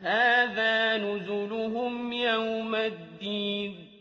هَٰذَا نُزُلُهُمْ يَوْمَ الدِّينِ.